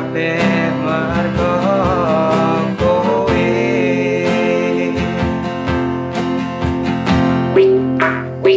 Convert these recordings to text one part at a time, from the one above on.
kabeh marga kowe. wi wi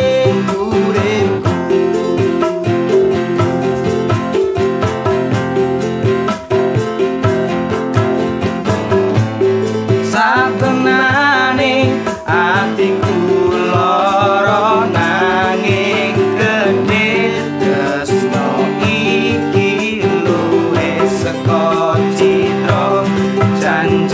战。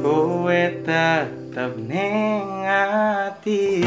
kowe tetap ning ati.